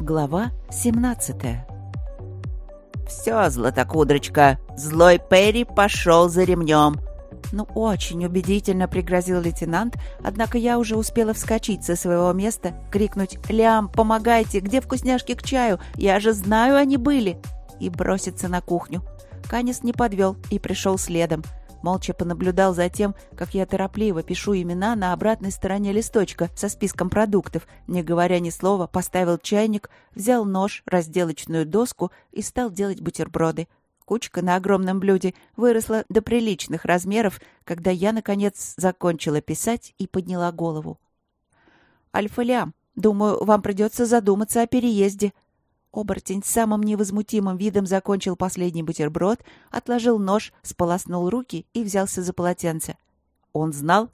Глава 17 «Все, Златокудрочка, злой Перри пошел за ремнем!» Ну, очень убедительно пригрозил лейтенант, однако я уже успела вскочить со своего места, крикнуть «Лям, помогайте! Где вкусняшки к чаю? Я же знаю, они были!» и броситься на кухню. Канис не подвел и пришел следом — молча понаблюдал за тем, как я торопливо пишу имена на обратной стороне листочка со списком продуктов, не говоря ни слова, поставил чайник, взял нож, разделочную доску и стал делать бутерброды. Кучка на огромном блюде выросла до приличных размеров, когда я, наконец, закончила писать и подняла голову. «Альфа-Лям, думаю, вам придется задуматься о переезде», Оборотень самым невозмутимым видом закончил последний бутерброд, отложил нож, сполоснул руки и взялся за полотенце. «Он знал?»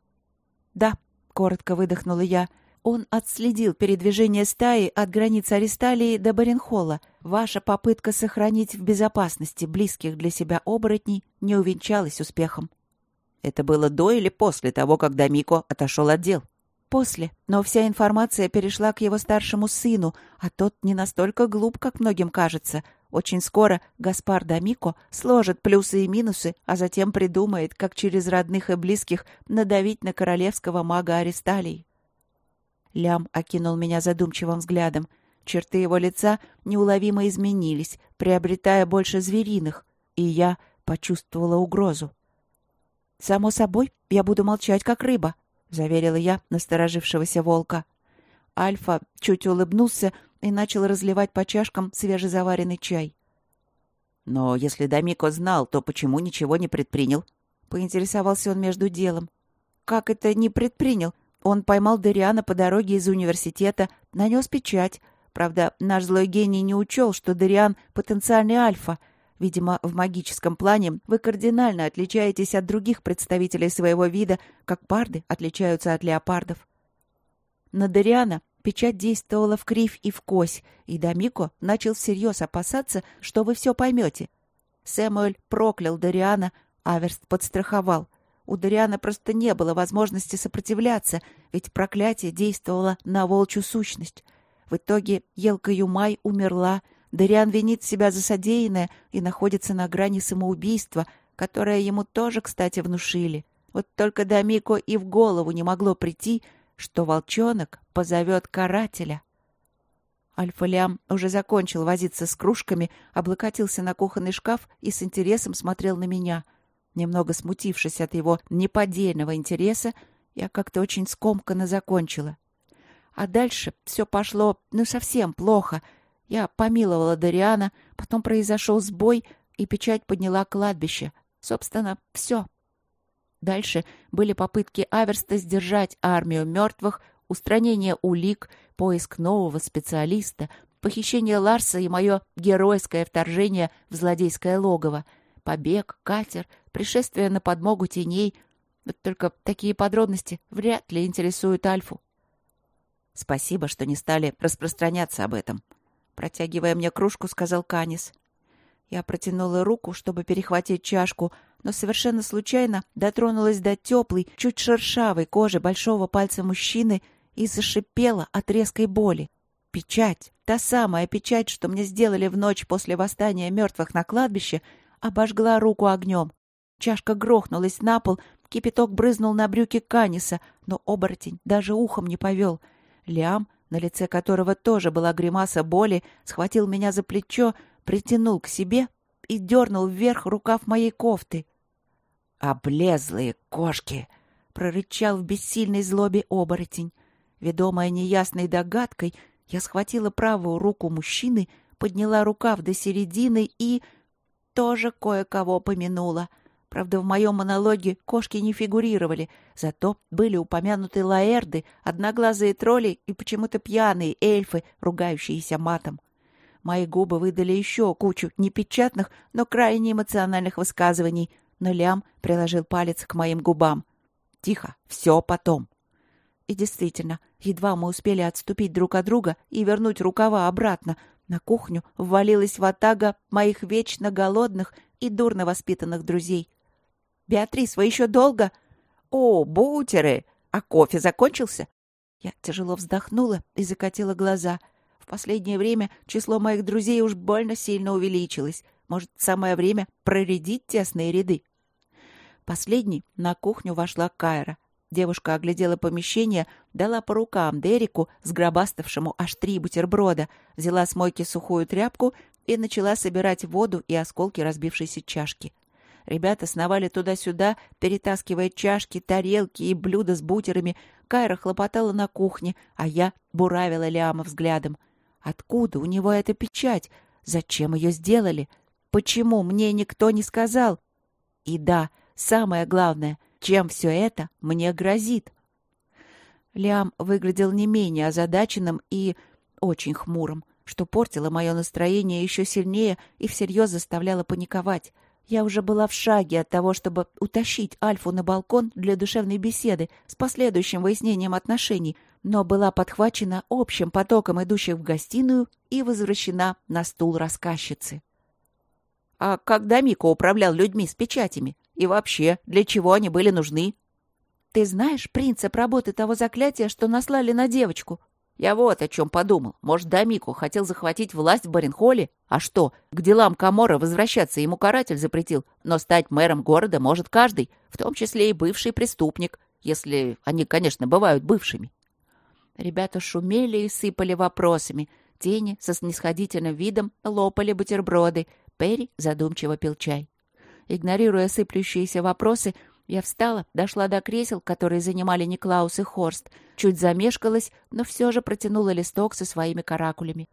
«Да», — коротко выдохнула я. «Он отследил передвижение стаи от границы Аристалии до Баренхолла. Ваша попытка сохранить в безопасности близких для себя оборотней не увенчалась успехом». «Это было до или после того, когда Мико отошел от дел?» После, но вся информация перешла к его старшему сыну, а тот не настолько глуп, как многим кажется. Очень скоро Гаспар Дамико сложит плюсы и минусы, а затем придумает, как через родных и близких надавить на королевского мага Аристалий. Лям окинул меня задумчивым взглядом. Черты его лица неуловимо изменились, приобретая больше звериных, и я почувствовала угрозу. «Само собой, я буду молчать, как рыба», заверила я насторожившегося волка. Альфа чуть улыбнулся и начал разливать по чашкам свежезаваренный чай. «Но если Дамико знал, то почему ничего не предпринял?» Поинтересовался он между делом. «Как это не предпринял? Он поймал Дариана по дороге из университета, нанес печать. Правда, наш злой гений не учел, что Дариан — потенциальный альфа — Видимо, в магическом плане вы кардинально отличаетесь от других представителей своего вида, как парды отличаются от леопардов. На Дариана печать действовала в кривь и в кось, и Дамико начал всерьез опасаться, что вы все поймете. Сэмуэль проклял Дариана, Аверст подстраховал. У Дариана просто не было возможности сопротивляться, ведь проклятие действовало на волчью сущность. В итоге Елка Юмай умерла, Дариан винит себя за содеянное и находится на грани самоубийства, которое ему тоже, кстати, внушили. Вот только Дамико и в голову не могло прийти, что волчонок позовет карателя. Альфа-Лям уже закончил возиться с кружками, облокотился на кухонный шкаф и с интересом смотрел на меня. Немного смутившись от его неподдельного интереса, я как-то очень скомканно закончила. А дальше все пошло, ну, совсем плохо — я помиловала Дариана, потом произошел сбой, и печать подняла кладбище. Собственно, все. Дальше были попытки Аверста сдержать армию мертвых, устранение улик, поиск нового специалиста, похищение Ларса и мое геройское вторжение в злодейское логово, побег, катер, пришествие на подмогу теней. Вот только такие подробности вряд ли интересуют Альфу. Спасибо, что не стали распространяться об этом. Протягивая мне кружку, сказал Канис. Я протянула руку, чтобы перехватить чашку, но совершенно случайно дотронулась до теплой, чуть шершавой кожи большого пальца мужчины и зашипела от резкой боли. Печать, та самая печать, что мне сделали в ночь после восстания мертвых на кладбище, обожгла руку огнем. Чашка грохнулась на пол, кипяток брызнул на брюки Каниса, но оборотень даже ухом не повел. Лиам на лице которого тоже была гримаса боли, схватил меня за плечо, притянул к себе и дернул вверх рукав моей кофты. «Облезлые кошки!» — прорычал в бессильной злобе оборотень. Ведомая неясной догадкой, я схватила правую руку мужчины, подняла рукав до середины и... тоже кое-кого помянула — Правда, в моем монологе кошки не фигурировали, зато были упомянуты лаэрды, одноглазые тролли и почему-то пьяные эльфы, ругающиеся матом. Мои губы выдали еще кучу непечатных, но крайне эмоциональных высказываний, но Лям приложил палец к моим губам. «Тихо, все потом». И действительно, едва мы успели отступить друг от друга и вернуть рукава обратно, на кухню ввалилась ватага моих вечно голодных и дурно воспитанных друзей — «Беатрис, вы еще долго?» «О, бутеры! А кофе закончился?» Я тяжело вздохнула и закатила глаза. В Последнее время число моих друзей уж больно сильно увеличилось. Может, самое время проредить тесные ряды? Последней на кухню вошла Кайра. Девушка оглядела помещение, дала по рукам Дереку, сгробаставшему аж три бутерброда, взяла с мойки сухую тряпку и начала собирать воду и осколки разбившейся чашки. Ребята сновали туда-сюда, перетаскивая чашки, тарелки и блюда с бутерами. Кайра хлопотала на кухне, а я буравила Лиама взглядом. Откуда у него эта печать? Зачем ее сделали? Почему мне никто не сказал? И да, самое главное, чем все это мне грозит? Лиам выглядел не менее озадаченным и очень хмурым, что портило мое настроение еще сильнее и всерьез заставляло паниковать. Я уже была в шаге от того, чтобы утащить Альфу на балкон для душевной беседы с последующим выяснением отношений, но была подхвачена общим потоком идущих в гостиную и возвращена на стул рассказчицы. «А когда Мико управлял людьми с печатями? И вообще, для чего они были нужны?» «Ты знаешь принцип работы того заклятия, что наслали на девочку?» Я вот о чем подумал. Может, Дамику хотел захватить власть в Баренхолле? А что, к делам Камора возвращаться ему каратель запретил, но стать мэром города может каждый, в том числе и бывший преступник, если они, конечно, бывают бывшими. Ребята шумели и сыпали вопросами. Тени со снисходительным видом лопали бутерброды. Перри задумчиво пил чай. Игнорируя сыплющиеся вопросы, я встала, дошла до кресел, которые занимали Никлаус и Хорст, чуть замешкалась, но все же протянула листок со своими каракулями.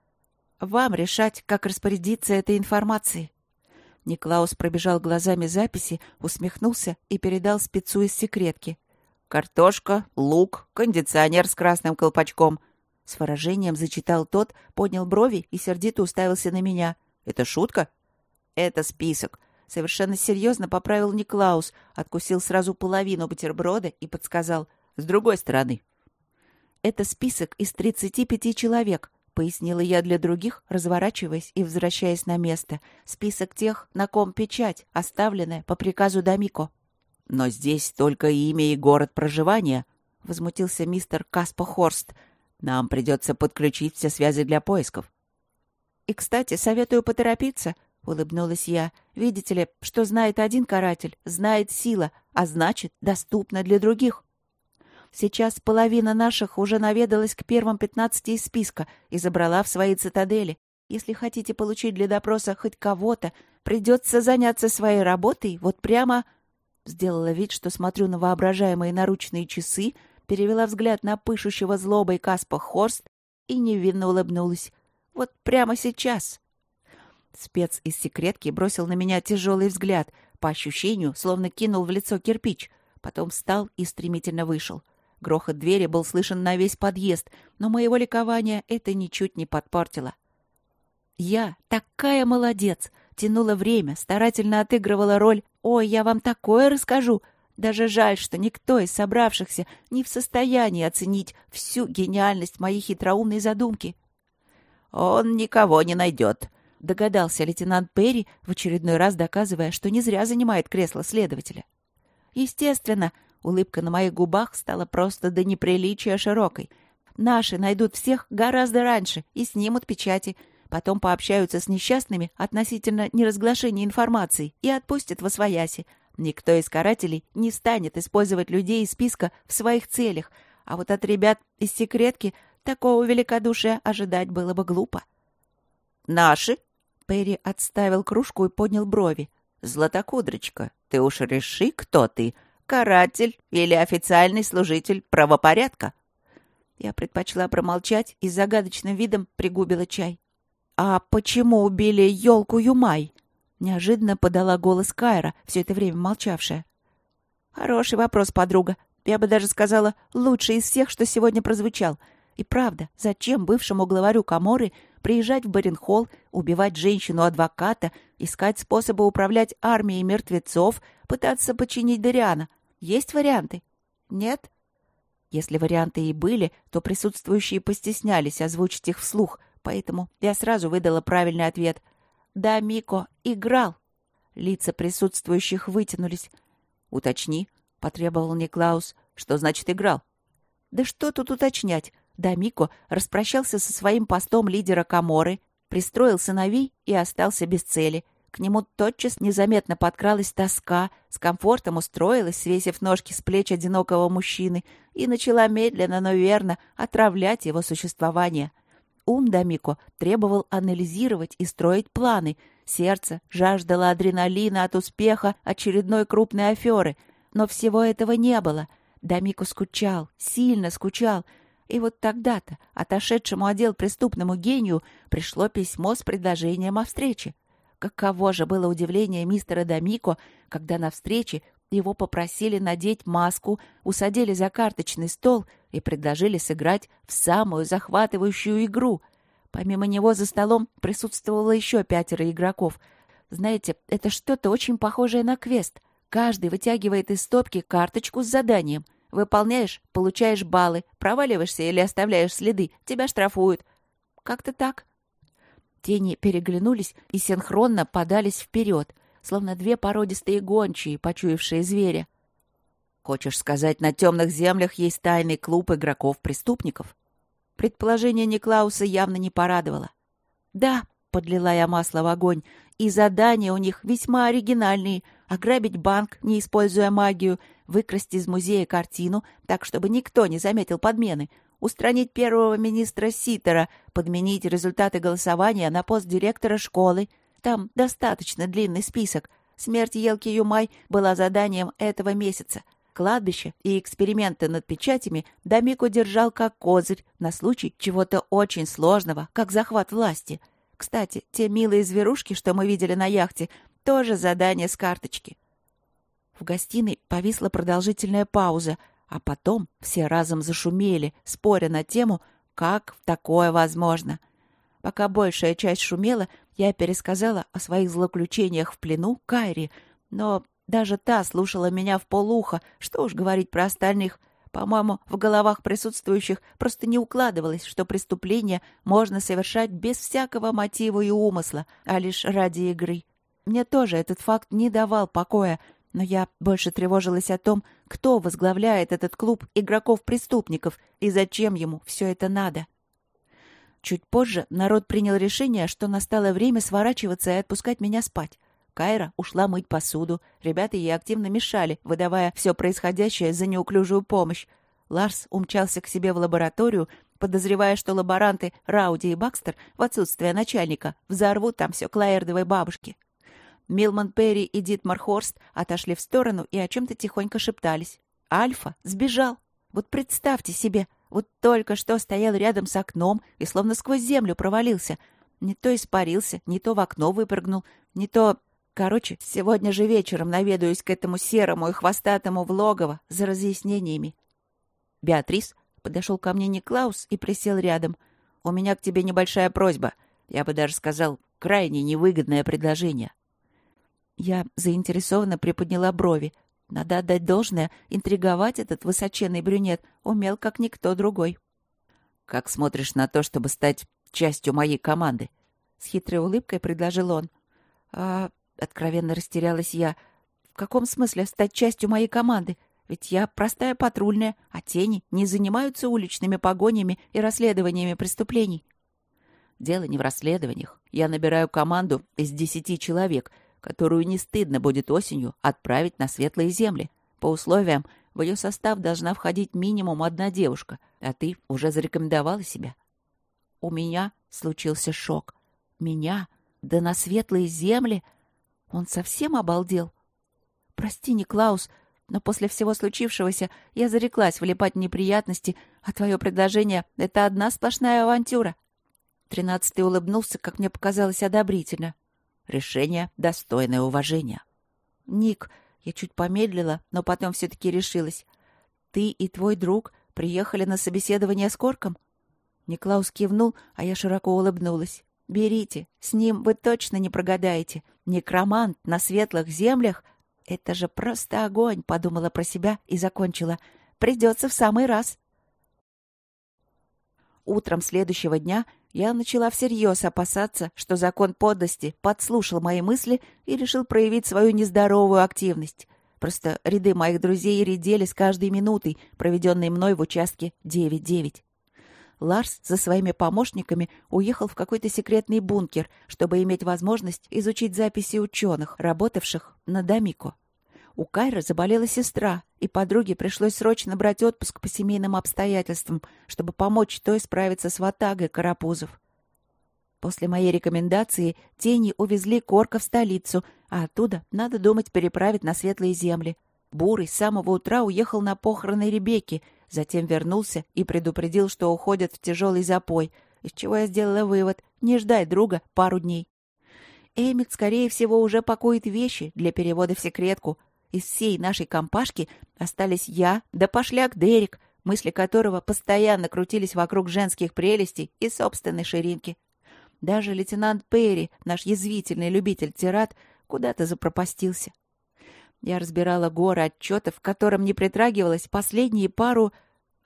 «Вам решать, как распорядиться этой информацией». Никлаус пробежал глазами записи, усмехнулся и передал спецу из секретки. «Картошка, лук, кондиционер с красным колпачком». С выражением зачитал тот, поднял брови и сердито уставился на меня. «Это шутка?» «Это список. Совершенно серьезно поправил Никлаус, откусил сразу половину бутерброда и подсказал «с другой стороны». «Это список из 35 человек», — пояснила я для других, разворачиваясь и возвращаясь на место. «Список тех, на ком печать, оставленная по приказу Дамико». «Но здесь только имя и город проживания», — возмутился мистер Каспо Хорст. «Нам придется подключить все связи для поисков». «И, кстати, советую поторопиться», — улыбнулась я. «Видите ли, что знает один каратель, знает сила, а значит, доступна для других». Сейчас половина наших уже наведалась к первым пятнадцати из списка и забрала в свои цитадели. Если хотите получить для допроса хоть кого-то, придется заняться своей работой вот прямо...» Сделала вид, что смотрю на воображаемые наручные часы, перевела взгляд на пышущего злобой Каспа Хорст и невинно улыбнулась. «Вот прямо сейчас». Спец из секретки бросил на меня тяжелый взгляд, по ощущению, словно кинул в лицо кирпич. Потом встал и стремительно вышел. Грохот двери был слышен на весь подъезд, но моего ликования это ничуть не подпортило. Я такая молодец! Тянула время, старательно отыгрывала роль «Ой, я вам такое расскажу!» Даже жаль, что никто из собравшихся не в состоянии оценить всю гениальность моей хитроумной задумки. «Он никого не найдет», догадался лейтенант Перри, в очередной раз доказывая, что не зря занимает кресло следователя. Естественно, улыбка на моих губах стала просто до неприличия широкой. Наши найдут всех гораздо раньше и снимут печати, потом пообщаются с несчастными относительно неразглашения информации и отпустят во свояси. Никто из карателей не станет использовать людей из списка в своих целях, а вот от ребят из секретки такого великодушия ожидать было бы глупо. «Наши?» Перри отставил кружку и поднял брови. «Златокудрочка, ты уж реши, кто ты, каратель или официальный служитель правопорядка?» Я предпочла промолчать и загадочным видом пригубила чай. «А почему убили елку Юмай?» Неожиданно подала голос Кайра, все это время молчавшая. «Хороший вопрос, подруга. Я бы даже сказала, лучший из всех, что сегодня прозвучал. И правда, зачем бывшему главарю Каморы приезжать в Баренхолл, убивать женщину-адвоката, искать способы управлять армией мертвецов, пытаться починить Дариана. Есть варианты? Нет? Если варианты и были, то присутствующие постеснялись озвучить их вслух, поэтому я сразу выдала правильный ответ. «Да, Мико, играл». Лица присутствующих вытянулись. «Уточни», — потребовал Никлаус. «Что значит играл?» «Да что тут уточнять? Дамико распрощался со своим постом лидера Каморы, пристроил сыновей и остался без цели. К нему тотчас незаметно подкралась тоска, с комфортом устроилась, свесив ножки с плеч одинокого мужчины, и начала медленно, но верно отравлять его существование. Ум Дамико требовал анализировать и строить планы. Сердце жаждало адреналина от успеха очередной крупной аферы. Но всего этого не было. Дамико скучал, сильно скучал. И вот тогда-то отошедшему отдел преступному гению пришло письмо с предложением о встрече. Каково же было удивление мистера Дамико, когда на встрече его попросили надеть маску, усадили за карточный стол и предложили сыграть в самую захватывающую игру. Помимо него за столом присутствовало еще пятеро игроков. Знаете, это что-то очень похожее на квест. Каждый вытягивает из стопки карточку с заданием. Выполняешь — получаешь баллы. Проваливаешься или оставляешь следы — тебя штрафуют. Как-то так. Тени переглянулись и синхронно подались вперед, словно две породистые гончие, почуявшие зверя. «Хочешь сказать, на темных землях есть тайный клуб игроков-преступников?» Предположение Никлауса явно не порадовало. «Да», — подлила я масло в огонь, «и задания у них весьма оригинальные. Ограбить банк, не используя магию, выкрасть из музея картину, так, чтобы никто не заметил подмены, устранить первого министра Ситера, подменить результаты голосования на пост директора школы. Там достаточно длинный список. Смерть Елки Юмай была заданием этого месяца. Кладбище и эксперименты над печатями Дамико держал как козырь на случай чего-то очень сложного, как захват власти. Кстати, те милые зверушки, что мы видели на яхте, тоже задание с карточки. В гостиной повисла продолжительная пауза, а потом все разом зашумели, споря на тему, как такое возможно. Пока большая часть шумела, я пересказала о своих злоключениях в плену Кайри, но даже та слушала меня в полуха, что уж говорить про остальных. По-моему, в головах присутствующих просто не укладывалось, что преступление можно совершать без всякого мотива и умысла, а лишь ради игры. Мне тоже этот факт не давал покоя, но я больше тревожилась о том, кто возглавляет этот клуб игроков-преступников и зачем ему все это надо. Чуть позже народ принял решение, что настало время сворачиваться и отпускать меня спать. Кайра ушла мыть посуду. Ребята ей активно мешали, выдавая все происходящее за неуклюжую помощь. Ларс умчался к себе в лабораторию, подозревая, что лаборанты Рауди и Бакстер в отсутствие начальника взорвут там все Клаэрдовой бабушке. Милман Перри и Дитмар Хорст отошли в сторону и о чем-то тихонько шептались. Альфа сбежал. Вот представьте себе, вот только что стоял рядом с окном и словно сквозь землю провалился. Не то испарился, не то в окно выпрыгнул, не то... Короче, сегодня же вечером наведаюсь к этому серому и хвостатому в логово за разъяснениями. Беатрис подошел ко мне Никлаус и присел рядом. «У меня к тебе небольшая просьба. Я бы даже сказал, крайне невыгодное предложение. Я заинтересованно приподняла брови. Надо отдать должное, интриговать этот высоченный брюнет умел как никто другой. «Как смотришь на то, чтобы стать частью моей команды?» С хитрой улыбкой предложил он. «А...» — откровенно растерялась я. «В каком смысле стать частью моей команды? Ведь я простая патрульная, а тени не занимаются уличными погонями и расследованиями преступлений». «Дело не в расследованиях. Я набираю команду из десяти человек — которую не стыдно будет осенью отправить на светлые земли. По условиям, в ее состав должна входить минимум одна девушка, а ты уже зарекомендовала себя. У меня случился шок. Меня? Да на светлые земли? Он совсем обалдел? Прости, Никлаус, но после всего случившегося я зареклась влипать неприятности, а твое предложение — это одна сплошная авантюра. Тринадцатый улыбнулся, как мне показалось, одобрительно. Решение, достойное уважения. «Ник», я чуть помедлила, но потом все-таки решилась. «Ты и твой друг приехали на собеседование с Корком?» Никлаус кивнул, а я широко улыбнулась. «Берите, с ним вы точно не прогадаете. Некромант на светлых землях — это же просто огонь», — подумала про себя и закончила. «Придется в самый раз». Утром следующего дня я начала всерьез опасаться, что закон подлости подслушал мои мысли и решил проявить свою нездоровую активность. Просто ряды моих друзей редели с каждой минутой, проведенной мной в участке 9-9. Ларс со своими помощниками уехал в какой-то секретный бункер, чтобы иметь возможность изучить записи ученых, работавших на Дамико. У Кайры заболела сестра, и подруге пришлось срочно брать отпуск по семейным обстоятельствам, чтобы помочь той справиться с ватагой карапузов. После моей рекомендации тени увезли Корка в столицу, а оттуда, надо думать, переправить на светлые земли. Бурый с самого утра уехал на похороны Ребекки, затем вернулся и предупредил, что уходит в тяжелый запой, из чего я сделала вывод — не ждай друга пару дней. Эмит, скорее всего, уже пакует вещи для перевода в секретку — из всей нашей компашки остались я да пошляк Дерек, мысли которого постоянно крутились вокруг женских прелестей и собственной ширинки. Даже лейтенант Перри, наш язвительный любитель тират, куда-то запропастился. Я разбирала горы отчетов, к которым не притрагивалась последние пару...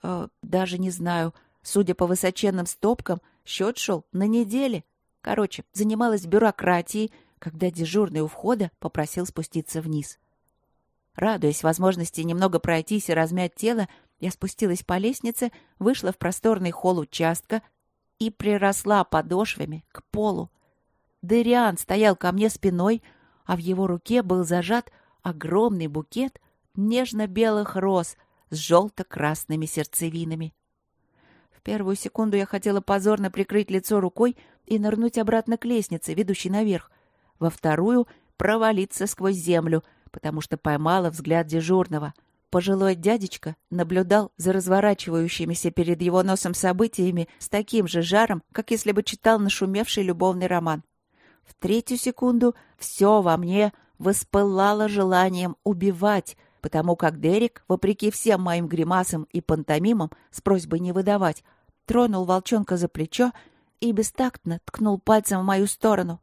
Э, даже не знаю. Судя по высоченным стопкам, счет шел на неделе. Короче, занималась бюрократией, когда дежурный у входа попросил спуститься вниз. Радуясь возможности немного пройтись и размять тело, я спустилась по лестнице, вышла в просторный холл участка и приросла подошвами к полу. Дериан стоял ко мне спиной, а в его руке был зажат огромный букет нежно-белых роз с желто-красными сердцевинами. В первую секунду я хотела позорно прикрыть лицо рукой и нырнуть обратно к лестнице, ведущей наверх. Во вторую — провалиться сквозь землю — потому что поймала взгляд дежурного. Пожилой дядечка наблюдал за разворачивающимися перед его носом событиями с таким же жаром, как если бы читал нашумевший любовный роман. В третью секунду все во мне воспылало желанием убивать, потому как Дерек, вопреки всем моим гримасам и пантомимам с просьбой не выдавать, тронул волчонка за плечо и бестактно ткнул пальцем в мою сторону.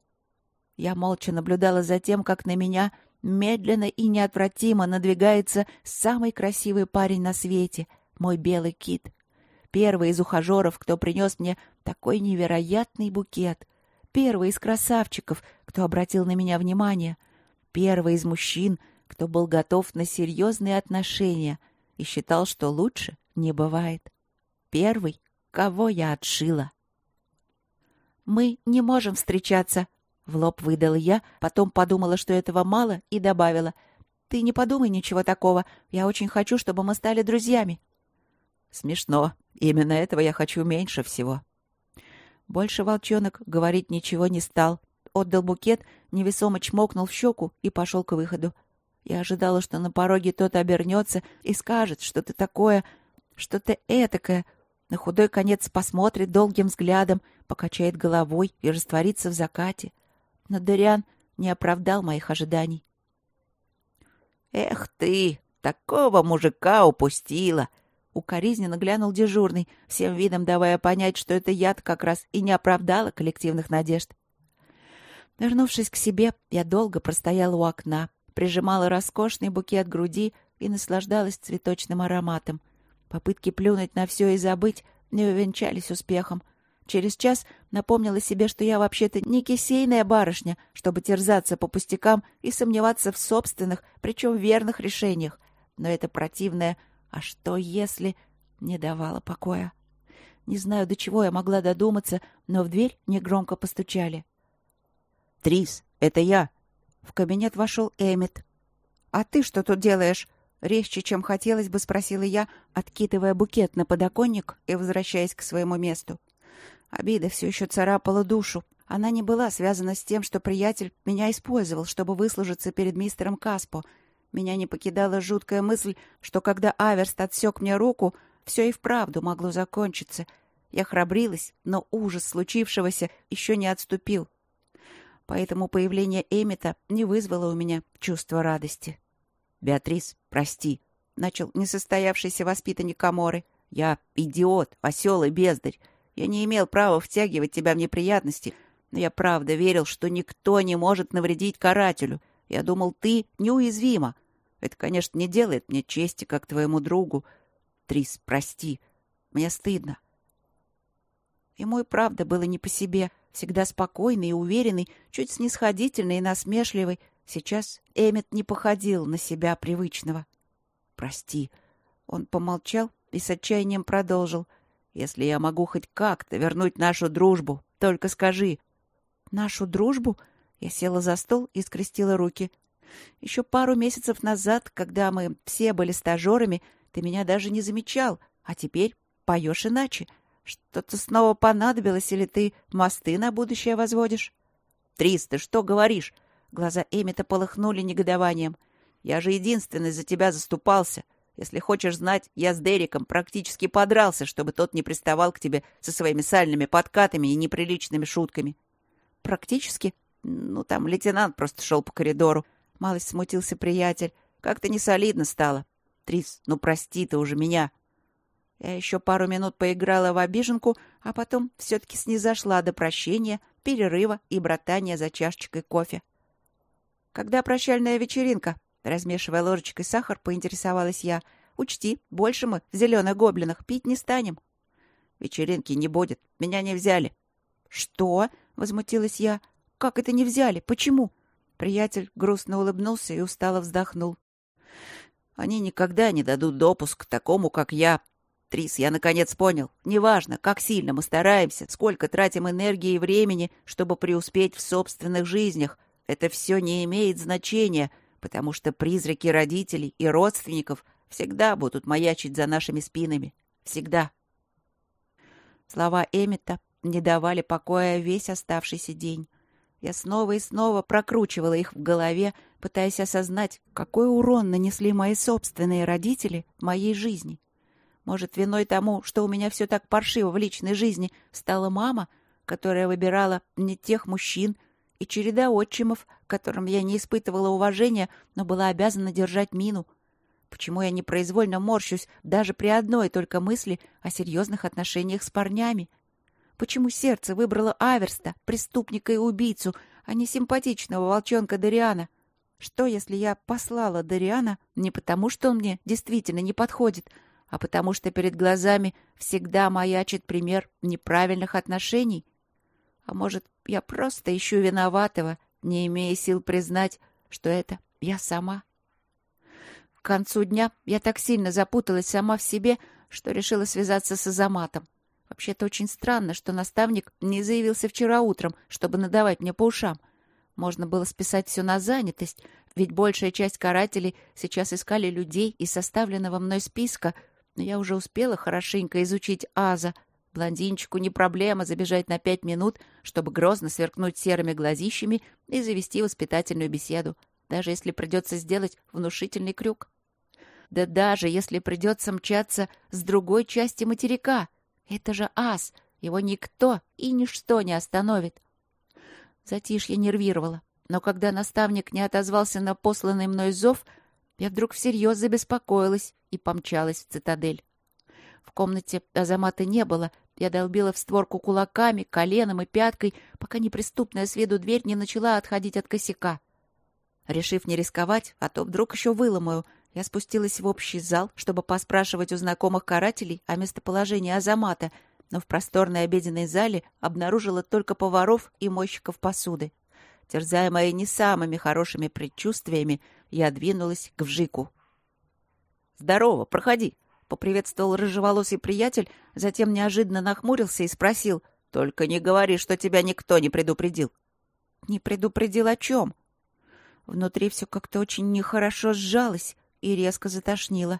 Я молча наблюдала за тем, как на меня Медленно и неотвратимо надвигается самый красивый парень на свете, мой белый кит. Первый из ухажеров, кто принес мне такой невероятный букет. Первый из красавчиков, кто обратил на меня внимание. Первый из мужчин, кто был готов на серьезные отношения и считал, что лучше не бывает. Первый, кого я отшила. «Мы не можем встречаться», в лоб выдала я, потом подумала, что этого мало, и добавила. «Ты не подумай ничего такого. Я очень хочу, чтобы мы стали друзьями». «Смешно. Именно этого я хочу меньше всего». Больше волчонок говорить ничего не стал. Отдал букет, невесомо чмокнул в щеку и пошел к выходу. Я ожидала, что на пороге тот обернется и скажет что-то такое, что-то этакое. На худой конец посмотрит долгим взглядом, покачает головой и растворится в закате но Дориан не оправдал моих ожиданий. «Эх ты, такого мужика упустила!» Укоризненно глянул дежурный, всем видом давая понять, что это яд как раз и не оправдала коллективных надежд. Вернувшись к себе, я долго простояла у окна, прижимала роскошный букет груди и наслаждалась цветочным ароматом. Попытки плюнуть на все и забыть не увенчались успехом. Через час напомнила себе, что я вообще-то не кисейная барышня, чтобы терзаться по пустякам и сомневаться в собственных, причем верных решениях. Но это противное «а что если...» не давало покоя. Не знаю, до чего я могла додуматься, но в дверь негромко постучали. «Трис, это я!» В кабинет вошел Эммет. «А ты что тут делаешь?» Резче, чем хотелось бы, спросила я, откидывая букет на подоконник и возвращаясь к своему месту. Обида все еще царапала душу. Она не была связана с тем, что приятель меня использовал, чтобы выслужиться перед мистером Каспо. Меня не покидала жуткая мысль, что когда Аверст отсек мне руку, все и вправду могло закончиться. Я храбрилась, но ужас случившегося еще не отступил. Поэтому появление Эмита не вызвало у меня чувства радости. «Беатрис, прости», — начал несостоявшийся воспитанник Каморы. «Я идиот, осел и бездарь. Я не имел права втягивать тебя в неприятности, но я правда верил, что никто не может навредить карателю. Я думал, ты неуязвима. Это, конечно, не делает мне чести, как твоему другу. Трис, прости. Мне стыдно. Ему и правда было не по себе. Всегда спокойный и уверенный, чуть снисходительный и насмешливый. Сейчас Эммет не походил на себя привычного. «Прости». Он помолчал и с отчаянием продолжил — Если я могу хоть как-то вернуть нашу дружбу, только скажи». «Нашу дружбу?» Я села за стол и скрестила руки. Еще пару месяцев назад, когда мы все были стажерами, ты меня даже не замечал, а теперь поешь иначе. Что-то снова понадобилось, или ты мосты на будущее возводишь? Трис, ты что говоришь? Глаза Эмита полыхнули негодованием. Я же единственный за тебя заступался. Если хочешь знать, я с Дериком практически подрался, чтобы тот не приставал к тебе со своими сальными подкатами и неприличными шутками. Практически? Ну, там лейтенант просто шел по коридору. Малость смутился приятель. Как-то не солидно стало. Трис, ну прости ты уже меня. Я еще пару минут поиграла в обиженку, а потом все-таки снизошла до прощения, перерыва и братания за чашечкой кофе. «Когда прощальная вечеринка?» Размешивая ложечкой сахар, поинтересовалась я. «Учти, больше мы в зеленых гоблинах пить не станем». «Вечеринки не будет. Меня не взяли». «Что?» — возмутилась я. «Как это не взяли? Почему?» Приятель грустно улыбнулся и устало вздохнул. «Они никогда не дадут допуск такому, как я. Трис, я наконец понял. Неважно, как сильно мы стараемся, сколько тратим энергии и времени, чтобы преуспеть в собственных жизнях, это все не имеет значения, потому что призраки родителей и родственников всегда будут маячить за нашими спинами. Всегда. Слова Эмита не давали покоя весь оставшийся день. Я снова и снова прокручивала их в голове, пытаясь осознать, какой урон нанесли мои собственные родители моей жизни. Может, виной тому, что у меня все так паршиво в личной жизни, стала мама, которая выбирала не тех мужчин, и череда отчимов, которым я не испытывала уважения, но была обязана держать мину. Почему я непроизвольно морщусь даже при одной только мысли о серьезных отношениях с парнями? Почему сердце выбрало Аверста, преступника и убийцу, а не симпатичного волчонка Дариана? Что, если я послала Дариана не потому, что он мне действительно не подходит, а потому что перед глазами всегда маячит пример неправильных отношений? А может, я просто ищу виноватого, не имея сил признать, что это я сама? К концу дня я так сильно запуталась сама в себе, что решила связаться с Азаматом. Вообще-то очень странно, что наставник не заявился вчера утром, чтобы надавать мне по ушам. Можно было списать все на занятость, ведь большая часть карателей сейчас искали людей из составленного мной списка, но я уже успела хорошенько изучить Аза — Блондинчику не проблема забежать на пять минут, чтобы грозно сверкнуть серыми глазищами и завести воспитательную беседу, даже если придется сделать внушительный крюк. Да даже если придется мчаться с другой части материка. Это же ас, его никто и ничто не остановит. Затишье нервировало, но когда наставник не отозвался на посланный мной зов, я вдруг всерьез забеспокоилась и помчалась в цитадель. В комнате Азамата не было. Я долбила в створку кулаками, коленом и пяткой, пока неприступная с виду дверь не начала отходить от косяка. Решив не рисковать, а то вдруг еще выломаю, я спустилась в общий зал, чтобы поспрашивать у знакомых карателей о местоположении Азамата, но в просторной обеденной зале обнаружила только поваров и мойщиков посуды. Терзаемая не самыми хорошими предчувствиями, я двинулась к Вжику. «Здорово, проходи!» Поприветствовал рыжеволосый приятель, затем неожиданно нахмурился и спросил. «Только не говори, что тебя никто не предупредил». «Не предупредил о чем?» Внутри все как-то очень нехорошо сжалось и резко затошнило.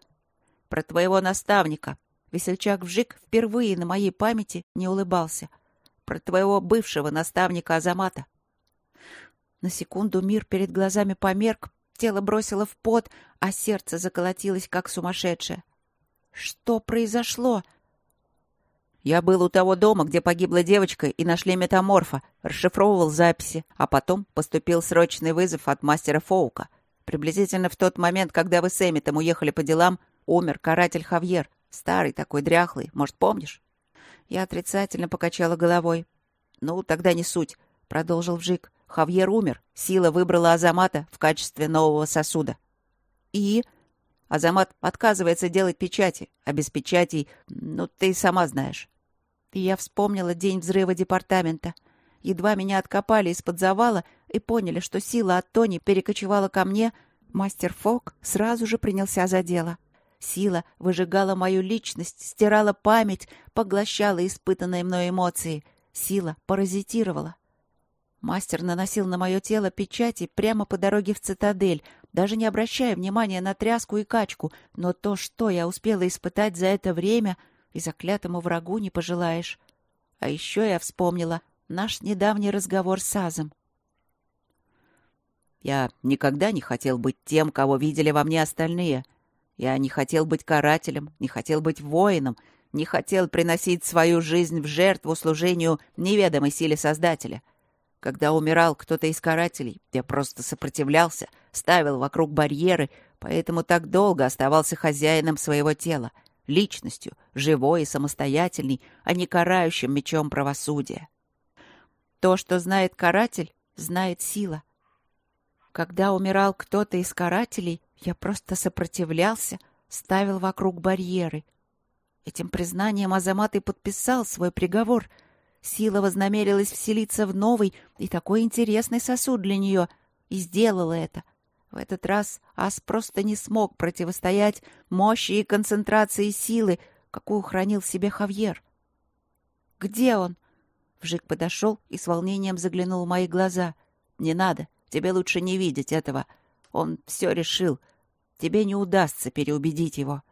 «Про твоего наставника». Весельчак Вжик впервые на моей памяти не улыбался. «Про твоего бывшего наставника Азамата». На секунду мир перед глазами померк, тело бросило в пот, а сердце заколотилось, как сумасшедшее. Что произошло? Я был у того дома, где погибла девочка, и нашли метаморфа, расшифровывал записи, а потом поступил срочный вызов от мастера Фоука. Приблизительно в тот момент, когда вы с Эмитом уехали по делам, умер каратель Хавьер, старый такой дряхлый, может, помнишь? Я отрицательно покачала головой. «Ну, тогда не суть», — продолжил Вжик. «Хавьер умер. Сила выбрала Азамата в качестве нового сосуда». «И?» Азамат отказывается делать печати, а без печатей, ну, ты сама знаешь. Я вспомнила день взрыва департамента. Едва меня откопали из-под завала и поняли, что сила от Тони перекочевала ко мне, мастер Фок сразу же принялся за дело. Сила выжигала мою личность, стирала память, поглощала испытанные мной эмоции. Сила паразитировала. Мастер наносил на мое тело печати прямо по дороге в цитадель, даже не обращая внимания на тряску и качку, но то, что я успела испытать за это время, и заклятому врагу не пожелаешь. А еще я вспомнила наш недавний разговор с Азом. Я никогда не хотел быть тем, кого видели во мне остальные. Я не хотел быть карателем, не хотел быть воином, не хотел приносить свою жизнь в жертву служению неведомой силе Создателя. Когда умирал кто-то из карателей, я просто сопротивлялся, ставил вокруг барьеры, поэтому так долго оставался хозяином своего тела, личностью, живой и самостоятельной, а не карающим мечом правосудия. То, что знает каратель, знает сила. Когда умирал кто-то из карателей, я просто сопротивлялся, ставил вокруг барьеры. Этим признанием Азамат и подписал свой приговор. Сила вознамерилась вселиться в новый и такой интересный сосуд для нее, и сделала это. В этот раз Ас просто не смог противостоять мощи и концентрации силы, какую хранил себе Хавьер. «Где он?» Вжик подошел и с волнением заглянул в мои глаза. «Не надо. Тебе лучше не видеть этого. Он все решил. Тебе не удастся переубедить его.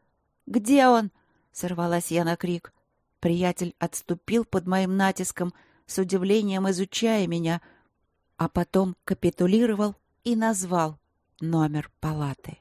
«Где он?» — сорвалась я на крик. Приятель отступил под моим натиском, с удивлением изучая меня, а потом капитулировал и назвал номер палаты.